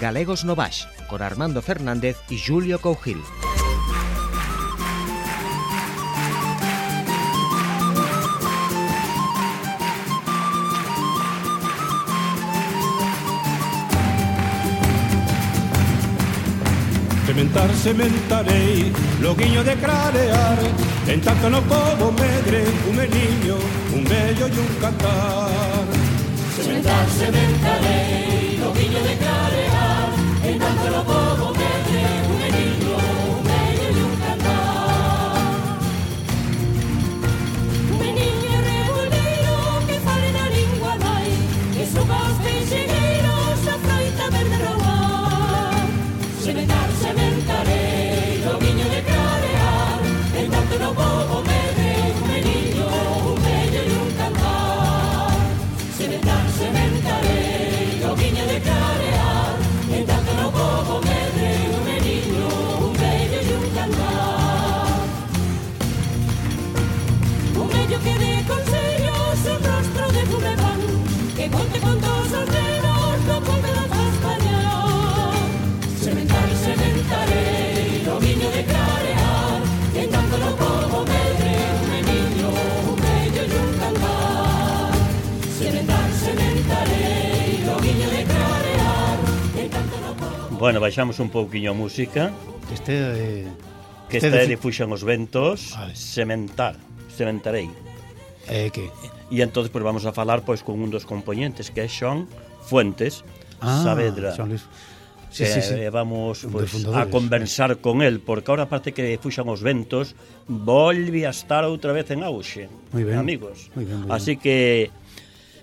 Galegos Novais, con Armando Fernández y Julio Cougil. Cementar, cementaré, lo guiño de clarear, en tanto no como medre, un niño, un bello y un cantar. Sementar, sementarei, no viño de clarear, en tanto no podo Bueno, baixamos un pouquiño a música. Este é... Eh, que este esta é de Fuxan os Ventos, vale. Sementar, Sementarei. Eh, que? E entón, pois, vamos a falar pois con un dos componentes, que é Xon Fuentes ah, Saavedra. Xon Luis. Sí, que, sí, sí. Eh, vamos pois, a conversar con el, porque ahora parte que fuxan os ventos, volve a estar outra vez en auxe, moi ben, amigos. Moi ben, moi. Así que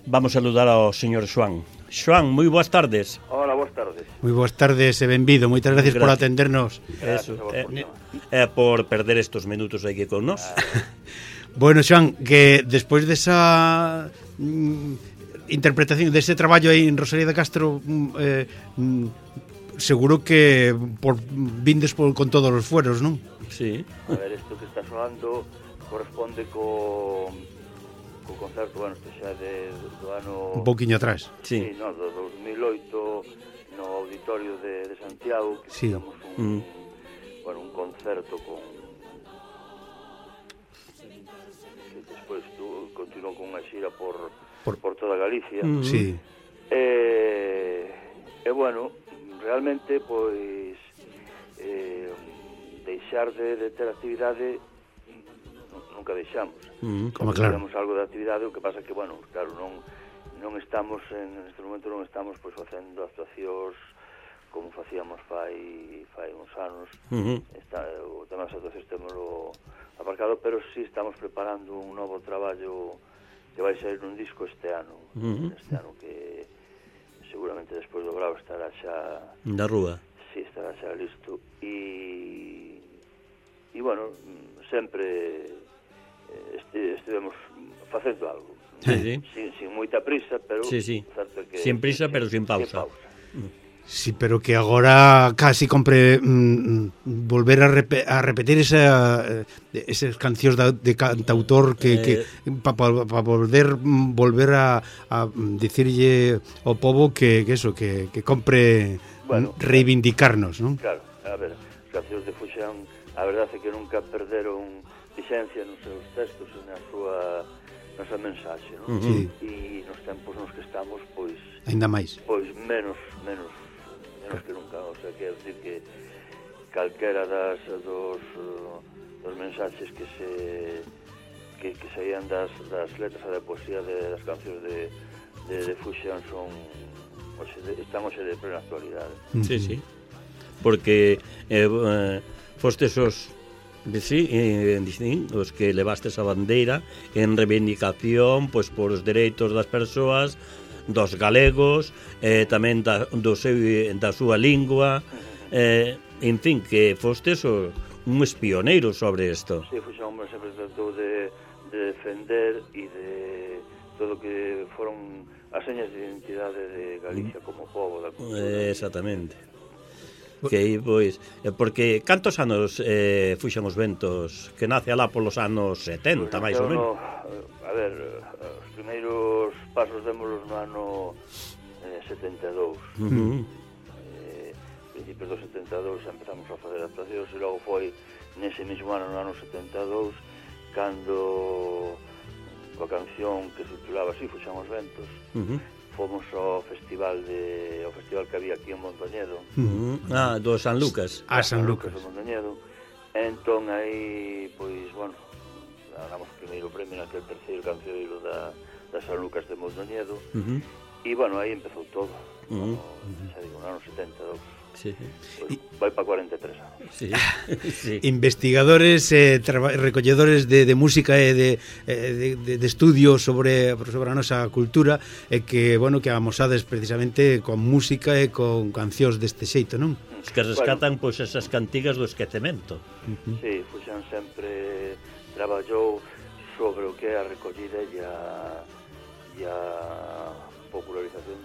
vamos a saludar ao señor Xuan Xoan, moi boas tardes. Hola, boas tardes. Moi boas tardes e benvido. Moitas gracias, gracias. por atendernos. Eso, eh, eh, por perder estos minutos aquí con nós. Ah. Bueno, Xoan, que despois desa mm, interpretación dese traballo aí en Rosalía de Castro mm, eh, mm, seguro que por vindes por, con todos os fueros, non? Sí. A ver, isto que está sonando corresponde con co concerto, bueno, isto xa de, do ano... Un pouquinho atrás. Sí, sí no, do 2008 no auditorio de, de Santiago que sí. fixemos un, mm. bueno, un concerto con que despois continuou con unha xira por, por... por toda Galicia. Mm. Sí. E, eh, eh, bueno, realmente, pois, eh, deixar de, de ter actividade nunca deixamos. Mm, como claro. Temos algo de actividade, o que pasa que, bueno, claro, non non estamos en este momento non estamos pois facendo actuacións como facíamos fai fai uns anos. Uh. Está, o tema das actuacións temolo aparcado, pero sí estamos preparando un novo traballo que vai sair un disco este ano, uh -huh. este ano que seguramente despois do Bravo estará xa Da rúa. Sí, estará xa listo e e bueno, sempre este, estivemos facendo algo. Sí, sí. Sin, sin moita prisa, pero... Sí, sí. Certo que, sin prisa, pero sin pausa. Sin pausa. Sí, pero que agora casi compre mm, mm volver a, rep a repetir esa, eh, esas cancións da, de cantautor que, eh, que para pa, pa poder mm, volver a, a mm, dicirlle ao povo que, que eso, que, que compre bueno, reivindicarnos, non? Claro, a ver, as cancións de Fuxán a verdade é que nunca perderon intelixencia nos seus textos e na súa nosa mensaxe, non? Uh -huh. E nos tempos nos que estamos, pois aínda máis. Pois menos, menos, menos que nunca, o sea, quero decir que calquera das dos dos mensaxes que se que, que saían das, das letras da poesía de, das cancións de, de, de Fusion son hoxe de, están hoxe de plena actualidade. Sí, sí. Porque eh, eh fostes os De sí, eh, dicín, os que levastes a bandeira en reivindicación pois por os dereitos das persoas, dos galegos, eh, tamén da, do seu, da súa lingua, eh, en fin, que fostes o, uns pioneiros sobre isto. Sí, Fuxaombra sempre tratou de, de defender e de todo o que foron as señas de identidade de Galicia mm. como povo da cultura. Eh, exactamente que aí, pois eh, porque cantos anos eh, fuxen os ventos que nace alá polos anos 70 pois, máis ou menos. No, a ver, os primeiros pasos démolos no ano eh, 72. Uh -huh. eh, principios do 72 empezamos a facer actuacións e logo foi nese mesmo ano, no ano 72, cando coa canción que se titulaba así, Fuxan os ventos, uh -huh fomos ao festival de ao festival que había aquí en Montañedo. Uh -huh. Ah, do San Lucas. A San Lucas. San Lucas Entón aí, pois, bueno, ganamos o primeiro premio naquel terceiro canceiro da, da San Lucas de Montañedo. Uh -huh. E, bueno, aí empezou todo. Uh -huh. Como, xa digo, no ano 72. Sí. Pois, vai para 43 anos. Sí. Ah, sí. Investigadores, eh, recolledores de, de música e de, eh, de, de estudio sobre, sobre a nosa cultura e que, bueno, que amosades precisamente con música e con cancións deste xeito, non? Os que rescatan, bueno, pois, esas cantigas do esquecemento. Uh -huh. Sí, Fuxan sempre traballou sobre o que é a recollida e a, e a popularización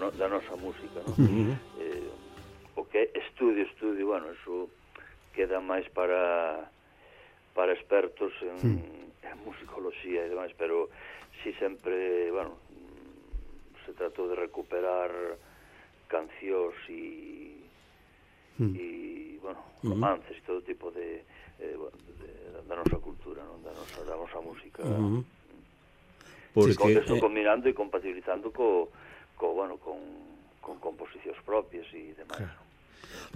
no, da nosa música, no? Uh -huh. eh, o que estudio, estudio, bueno, eso queda máis para para expertos en, uh -huh. en musicoloxía e demais, pero si sempre, bueno, se tratou de recuperar cancións e e, bueno, romances e uh -huh. todo tipo de, eh, bueno, de, da nosa cultura, non? Da nosa, da nosa música. Uh -huh. Porque, con, eso eh... combinando e compatibilizando co, co, bueno, con, con composicións propias e demais. Claro.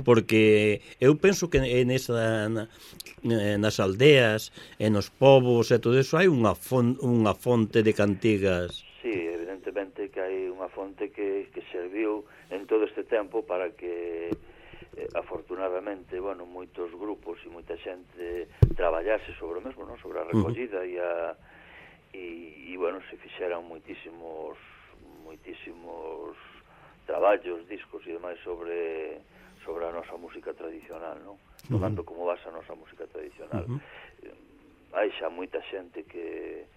Porque eu penso que en esa, na, eh, nas aldeas e nos povos e todo eso hai unha, fon, unha fonte de cantigas. Sí, evidentemente que hai unha fonte que, que serviu en todo este tempo para que eh, afortunadamente, bueno, moitos grupos e moita xente traballase sobre o mesmo, non? sobre a recollida uh -huh. e a e, e bueno, se fixeran moitísimos moitísimos traballos, discos e demais sobre sobre a nosa música tradicional, non? Uh -huh. Como base a nosa música tradicional. Uh -huh. Eh, hai xa moita xente que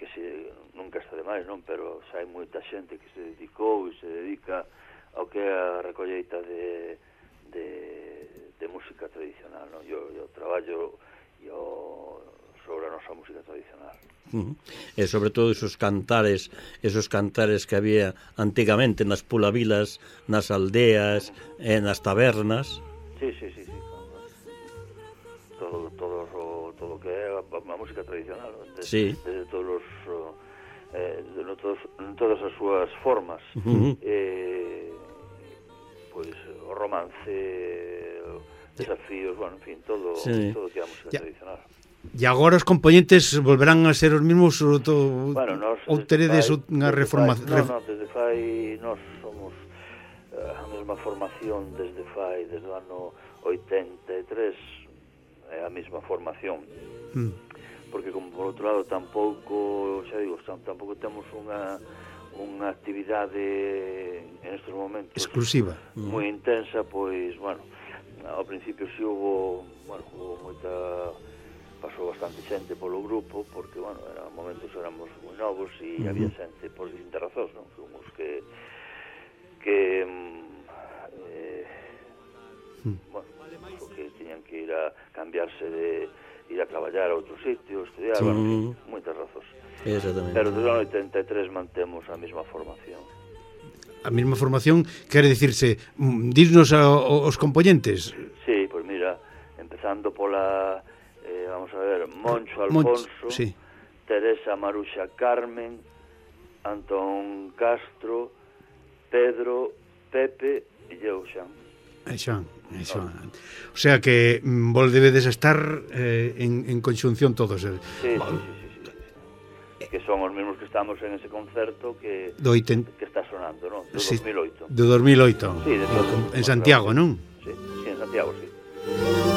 que se nunca está de máis, non, pero xa hai moita xente que se dedicou e se dedica ao que é a recolleita de de de música tradicional, non? Yo, yo traballo e o sobre a nosa música tradicional. Uh -huh. E sobre todo esos cantares, esos cantares que había antigamente nas pulavilas, nas aldeas, e nas tabernas. Sí, sí, sí, sí. Todo, todo, o, todo que é a, a música tradicional, desde, sí. desde todos os eh, eh no todos, en todas as súas formas. Uh -huh. eh, pois o romance, desafíos, bueno, en fin, todo, sí. todo que é a música yeah. tradicional. E agora os componentes volverán a ser os mesmos ou, to, bueno, nos, ou teredes unha reformación? Non, non, desde fai nós somos eh, a mesma formación desde fai, desde o ano 83 é a mesma formación. Mm. Porque como por outro lado tampouco, xa digo, tampouco temos unha unha actividade en estes momentos exclusiva, moi mm. intensa, pois, bueno, ao principio si hubo, bueno, hubo moita pasou bastante xente polo grupo, porque, bueno, era momentos éramos moi novos e uh había xente por distintas razóns, non? Fomos que que mm, eh, mm. bueno, que teñan que ir a cambiarse de ir a traballar a outros sitios, estudiar, sí. bueno, moitas razóns. Exactamente. Pero desde o 83 mantemos a mesma formación. A mesma formación quere dicirse mm, dirnos aos componentes. Sí, pois pues mira, empezando pola eh, vamos a ver, Moncho Alfonso, Moncho, sí. Teresa Maruxa Carmen, Antón Castro, Pedro, Pepe e eu xa. E xa, e xa. O sea que mm, vos debedes estar eh, en, en conxunción todos. Eh. Sí, Va, sí, sí, sí, sí. Que son os mesmos que estamos en ese concerto que do oiten... que está sonando, non? Do sí, 2008. Do 2008. Sí, de todo. En, en Santiago, non? Sí, sí, en Santiago, sí.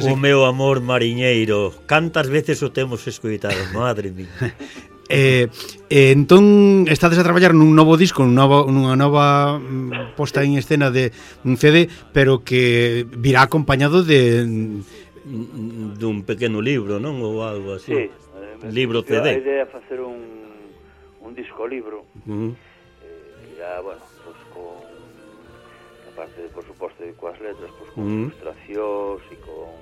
sí, sí. O meu amor mariñeiro, cantas veces o temos escoitado, madre mía. Eh, eh, entón estades a traballar nun novo disco, nun novo, nunha nova mm, posta en escena de un CD, pero que virá acompañado de mm, dun pequeno libro, non? Ou algo así. Sí, libro CD. A idea é facer un, un disco libro. Uh -huh. eh, irá, bueno, pues, con aparte, por suposto, de coas letras, pois, con mm. ilustracións e con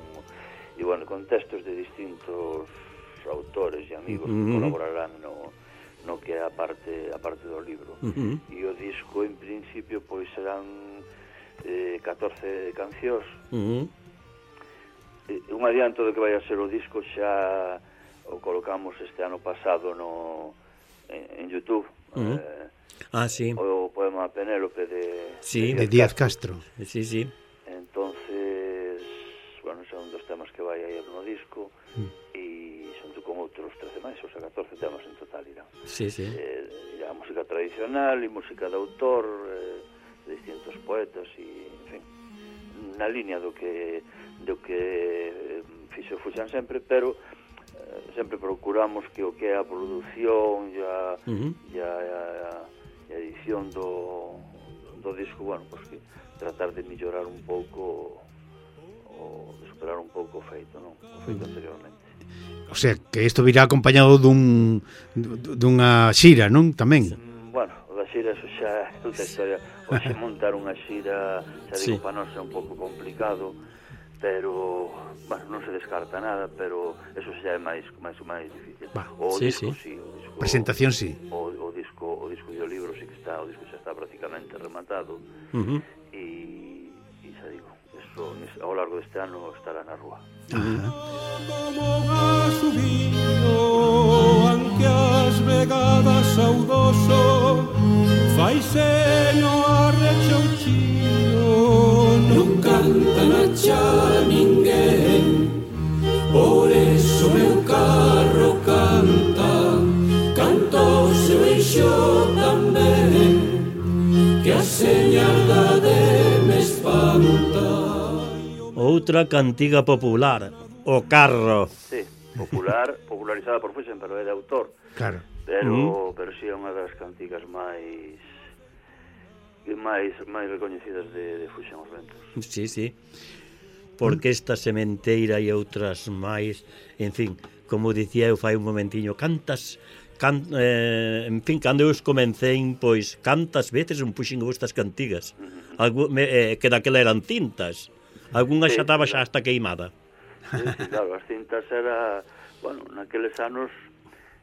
e, bueno, con textos de distintos autores e amigos mm -hmm. que mm-hmm. colaborarán no, no que é a parte, a parte do libro. Mm -hmm. E o disco, en principio, pois serán eh, 14 cancións. Mm -hmm. eh, un adianto do que vai a ser o disco xa o colocamos este ano pasado no, en, en Youtube Uh -huh. eh, ah, sí. O poema Penélope de, sí. de Díaz Castro. Castro. Sí, sí. Entonces, bueno, son dos temas que vai aí no disco uh -huh. e xunto con outros 13 máis, ou sea, 14 temas en total irán. Sí, sí. Eh, a música tradicional e música de autor, eh, de distintos poetas e, en fin, na línea do que do que eh, fixo Fuxan sempre, pero sempre procuramos que o que é a produción e a, uh -huh. e a, e a edición do, do disco, bueno, pues que tratar de mellorar un pouco o de superar un pouco o feito, non? O feito anteriormente. O sea, que isto virá acompañado dun dunha xira, non? Tamén. Mm, bueno, a xira eso xa é outra historia. Oxe montar unha xira, xa digo, sí. para nós é un pouco complicado pero bueno, non se descarta nada, pero eso xa é máis máis máis difícil. Bah, o sí, disco, sí. sí o disco, Presentación sí. O, o disco o disco e o libro sí que está, o disco xa está prácticamente rematado. Uh -huh. E e xa digo, eso ao largo deste ano estará na rúa. Uh. Como anque as vegadas saudoso, Vai se no chino Non canta na cha ninguén Por eso meu carro canta canto o seu eixo tamén Que a señalda de me espanta Outra cantiga popular, o carro. Sí, popular, popularizada por Fuxen, pero é de autor. Claro. Pero, mm. pero si sí é unha das cantigas máis máis máis recoñecidas de, de Fuxan os Ventos. Sí, sí. Porque esta sementeira e outras máis, en fin, como dicía eu fai un momentiño, cantas can, eh, en fin, cando eu os comencei, pois cantas veces un puxen estas cantigas. Algú, me, eh, que daquela eran cintas. Algúnha sí, xa estaba xa hasta queimada. Sí, claro, as cintas era, bueno, naqueles anos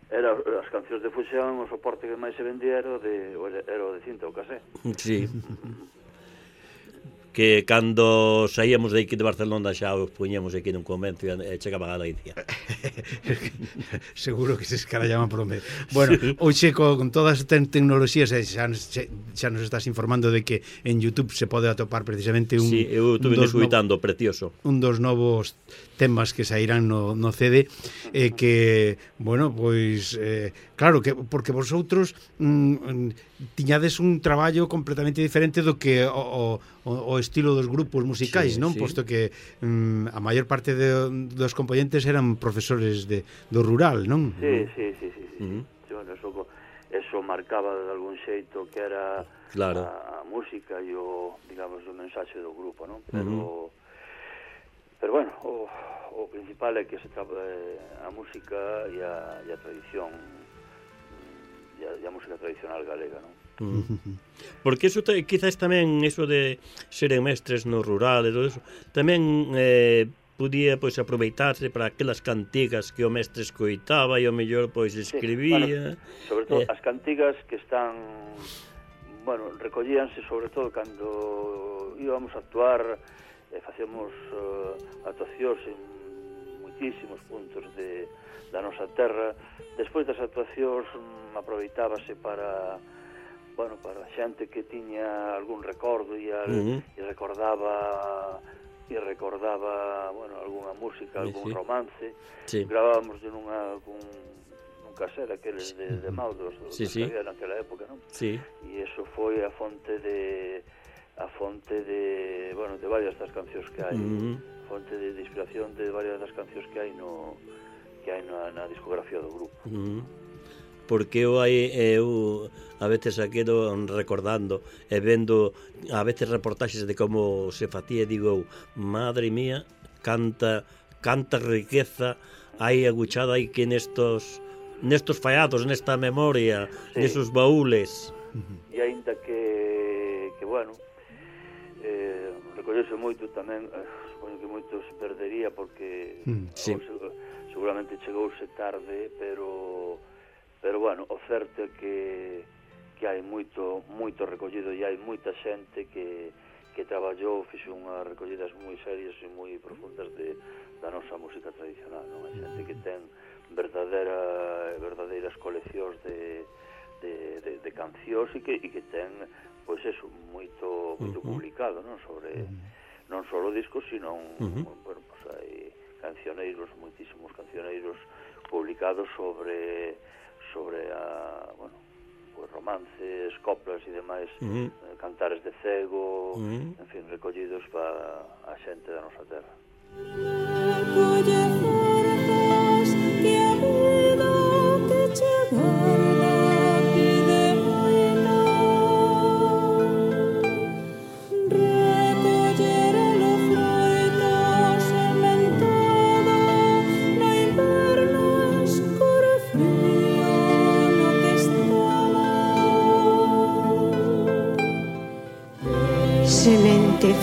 era as cancións de fusión, o soporte que máis se vendía era o de, era o de cinta o casé. Sí. que cando saíamos de aquí de Barcelona xa os puñemos aquí nun convento e chegaba a Galicia. Seguro que se escarallaban por onde. Bueno, hoxe con todas as ten tecnoloxías eh, xa, xa nos estás informando de que en YouTube se pode atopar precisamente un... Sí, eu estuve escuitando, no... precioso. Un dos novos temas que sairán no, no CD e eh, que, bueno, pois eh, claro, que porque vosotros mm, tiñades un traballo completamente diferente do que o, o, o estilo dos grupos musicais, sí, non? Sí. Posto que mm, a maior parte de, dos componentes eran profesores de, do rural, non? Sí, sí, sí, sí. sí. Uh -huh. sí bueno, eso, eso marcaba de algún xeito que era claro. a, a música e o, digamos, o mensaxe do grupo, non? Pero... Uh -huh Pero bueno, o, o principal é que se traba eh, a música e a, e a tradición mm, e a, e a música tradicional galega, non? Mm. Porque iso quizás tamén iso de seren mestres no rural e todo eso, tamén eh, podía pois aproveitarse para aquelas cantigas que o mestre escoitaba e o mellor pois escribía. Sí, bueno, sobre todo eh... as cantigas que están bueno, recollíanse sobre todo cando íbamos a actuar e facemos uh, actuacións en moitísimos puntos de, da nosa terra. Despois das actuacións um, aproveitábase para bueno, para xente que tiña algún recordo e, al, uh -huh. e recordaba e recordaba, bueno, algunha música, algún sí. romance. Sí. Gravábamos en unha cun un casera aqueles de, de Maldos, sí, sí. que había naquela época, non? Sí. E iso foi a fonte de a fonte de, bueno, de varias das cancións que hai, uh -huh. fonte de, de inspiración de varias das cancións que hai no que hai na, na discografía do grupo. Uh -huh. Porque eu hai eu a veces a quedo recordando e vendo a veces reportaxes de como se facía e digo, madre mía, canta canta riqueza hai aguchada aí que nestos nestos fallados, nesta memoria, sí. nesos baúles. E aínda que que bueno, recoñezo moito tamén, eh, supoño que moitos perdería porque mm, sí. se, seguramente chegouse tarde, pero pero bueno, o certo é que que hai moito moito recollido e hai moita xente que que traballou, fixo unhas recollidas moi serias e moi profundas de da nosa música tradicional, non? Hai xente que ten verdadeira verdadeiras coleccións de de, de, de cancións e que, e que ten pois pues eso, moito moito uh -huh. publicado, non, sobre non só discos, sino un, uh -huh. bueno, pues hai cancioneiros, moitísimos cancioneiros publicados sobre sobre a, bueno, pues romances, coplas e demais, uh eh, -huh. cantares de cego, uh -huh. en fin, recollidos para a xente da nosa terra. Recolle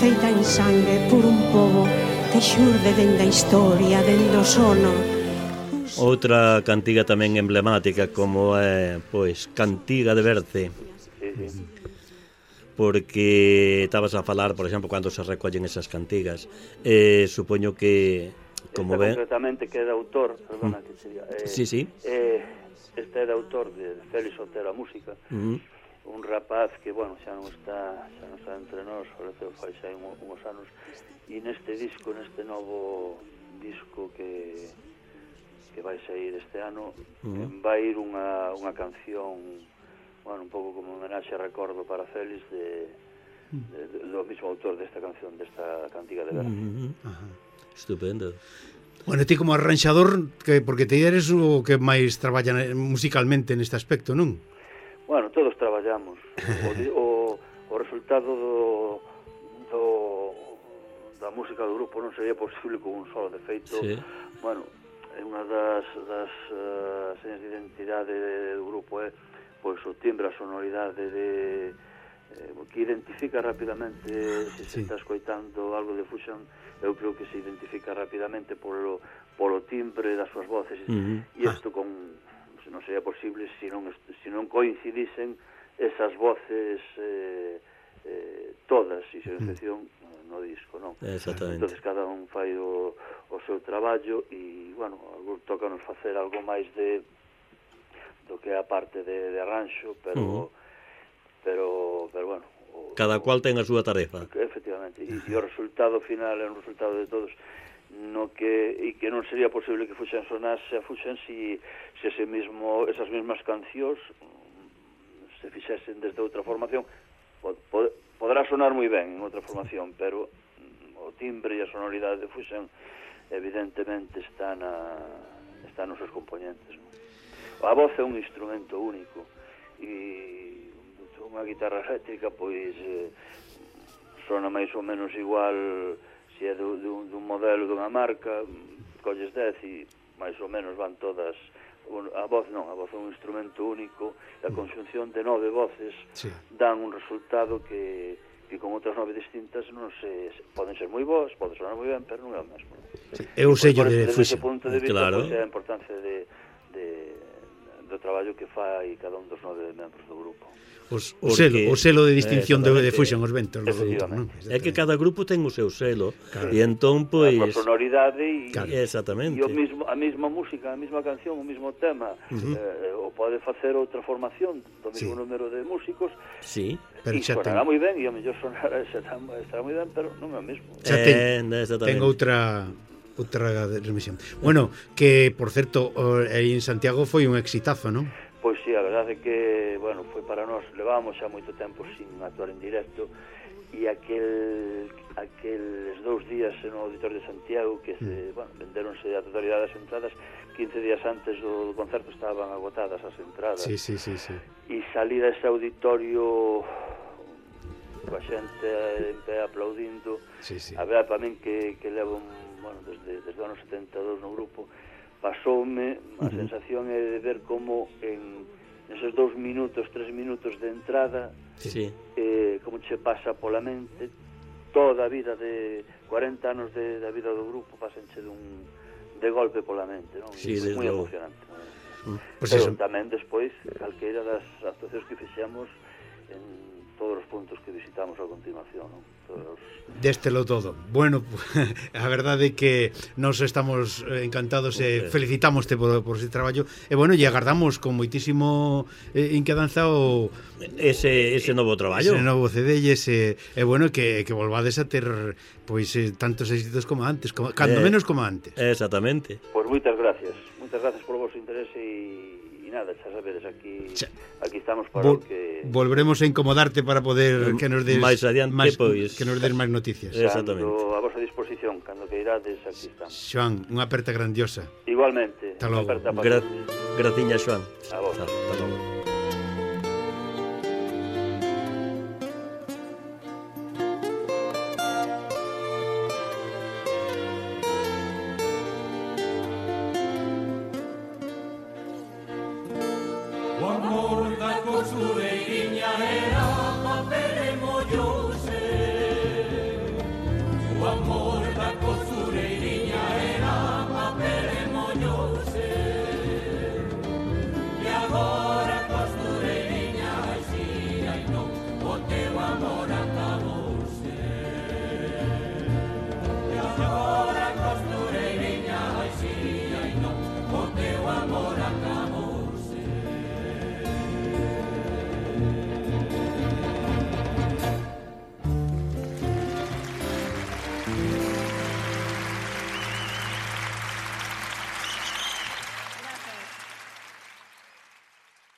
feita en sangue por un povo que xurde dende a historia, dende o sono. Outra cantiga tamén emblemática como é, pois, Cantiga de Berce. Sí, sí. Porque estabas a falar, por exemplo, cando se recollen esas cantigas. Eh, supoño que como este ve... concretamente que é de autor, perdona que sería. Eh, sí, sí. Eh, este é de autor de Félix Otero a música. Mm un rapaz que, bueno, xa non está, xa non está entre nós, faleceu fai xa un, unhos anos, e neste disco, neste novo disco que que vai sair este ano, uh -huh. vai ir unha, unha canción, bueno, un pouco como homenaxe recordo para Félix de, de, de, do mismo autor desta canción, desta cantiga de Verdi. Uh -huh. Ajá. Estupendo. Bueno, ti como arranxador, que porque te eres o que máis traballa eh, musicalmente neste aspecto, non? traballamos. O, o, o resultado do, do, da música do grupo non sería posible con un solo, de feito, sí. bueno, é unha das, das eh, uh, señas de identidade do grupo é pois o timbre, a sonoridade de eh, que identifica rapidamente eh, se sí. se está escoitando algo de Fusion eu creo que se identifica rapidamente polo, polo timbre das súas voces uh -huh. e isto con non sería posible se non, se non coincidisen esas voces eh, eh, todas, e sen excepción, eh, no disco, non? Exactamente. Entón, cada un fai o, o seu traballo e, bueno, algún toca nos facer algo máis de do que é a parte de, de arranxo, pero, uh -huh. pero, pero, bueno, o, Cada cual ten a súa tarefa. Efectivamente, e, e o resultado final é un resultado de todos no que e que non sería posible que fuxen sonar se fuxen si, se ese mismo, esas mesmas cancións se fixesen desde outra formación, pod, pod, podrá sonar moi ben en outra formación, pero mm, o timbre e a sonoridade de Fusion evidentemente está na está nos seus componentes. Non? A voz é un instrumento único e unha guitarra eléctrica pois eh, sona máis ou menos igual se é dun, dun modelo dunha marca mm, colles 10 e máis ou menos van todas un, a voz non, a voz é un instrumento único, e a mm. conxunción de nove voces sí. dan un resultado que que con outras nove distintas non se, se poden ser moi boas, poden sonar moi ben, pero non é o mesmo. Sí, é sei sello de fusión. Desde ese punto de vista, claro. pois, é a importancia de, de do traballo que fai cada un dos nove membros do grupo. Os, o, selo, o selo de distinción de, de Fusion os ventos. Non? É que cada grupo ten o seu selo claro. e entón, pois... A sonoridade e, claro. exactamente. e o mismo, a mesma música, a mesma canción, o mismo tema. Uh eh, -huh. eh, o pode facer outra formación do mesmo sí. número de músicos. Sí. Pero e sonará ten... moi ben, e a mellor sonará, estará, estará moi ben, pero non é o mesmo. Xa ten, eh, ten outra Outra remisión. Bueno, que, por certo, aí en Santiago foi un exitazo, non? Pois sí, a verdade é que, bueno, foi para nós, levábamos xa moito tempo sin actuar en directo, e aquel aqueles dous días no Auditorio de Santiago que se, mm. bueno, venderonse a totalidade das entradas 15 días antes do concerto estaban agotadas as entradas sí, sí, sí, sí. e salir a ese auditorio coa xente en pé aplaudindo sí, sí. a ver, para min que, que levo un bueno, desde, desde o ano 72 no grupo, pasoume, a sensación é de ver como en esos dous minutos, tres minutos de entrada, sí. eh, como che pasa pola mente, toda a vida de 40 anos de, da vida do grupo pasenche dun de golpe pola mente, non? Sí, desde moi emocionante. Non? Mm, pues Pero eso. tamén despois calqueira das actuacións que fixemos en todos os puntos que visitamos a continuación. Non? Todos... Déstelo todo. Bueno, a verdade é que nos estamos eh, encantados e felicitamoste por, por ese traballo e bueno, e agardamos con moitísimo eh, inquedanza o ese, ese novo traballo. Ese novo CD e ese e bueno, que, que volvades a ter pois eh, tantos éxitos como antes, como, cando eh, menos como antes. Exactamente. Pois pues moitas gracias. Moitas gracias por o vosso interese e nada, xa sabedes, aquí xa. aquí estamos para Vol, que Volveremos a incomodarte para poder eh, que nos des máis adiante máis, pois que nos des máis noticias. Eh, exactamente. Cando a vosa disposición, cando queirades, aquí estamos. Xoan, unha aperta grandiosa. Igualmente. Hasta logo. Gra Graciña, Xoan. A vos. Hasta, hasta logo.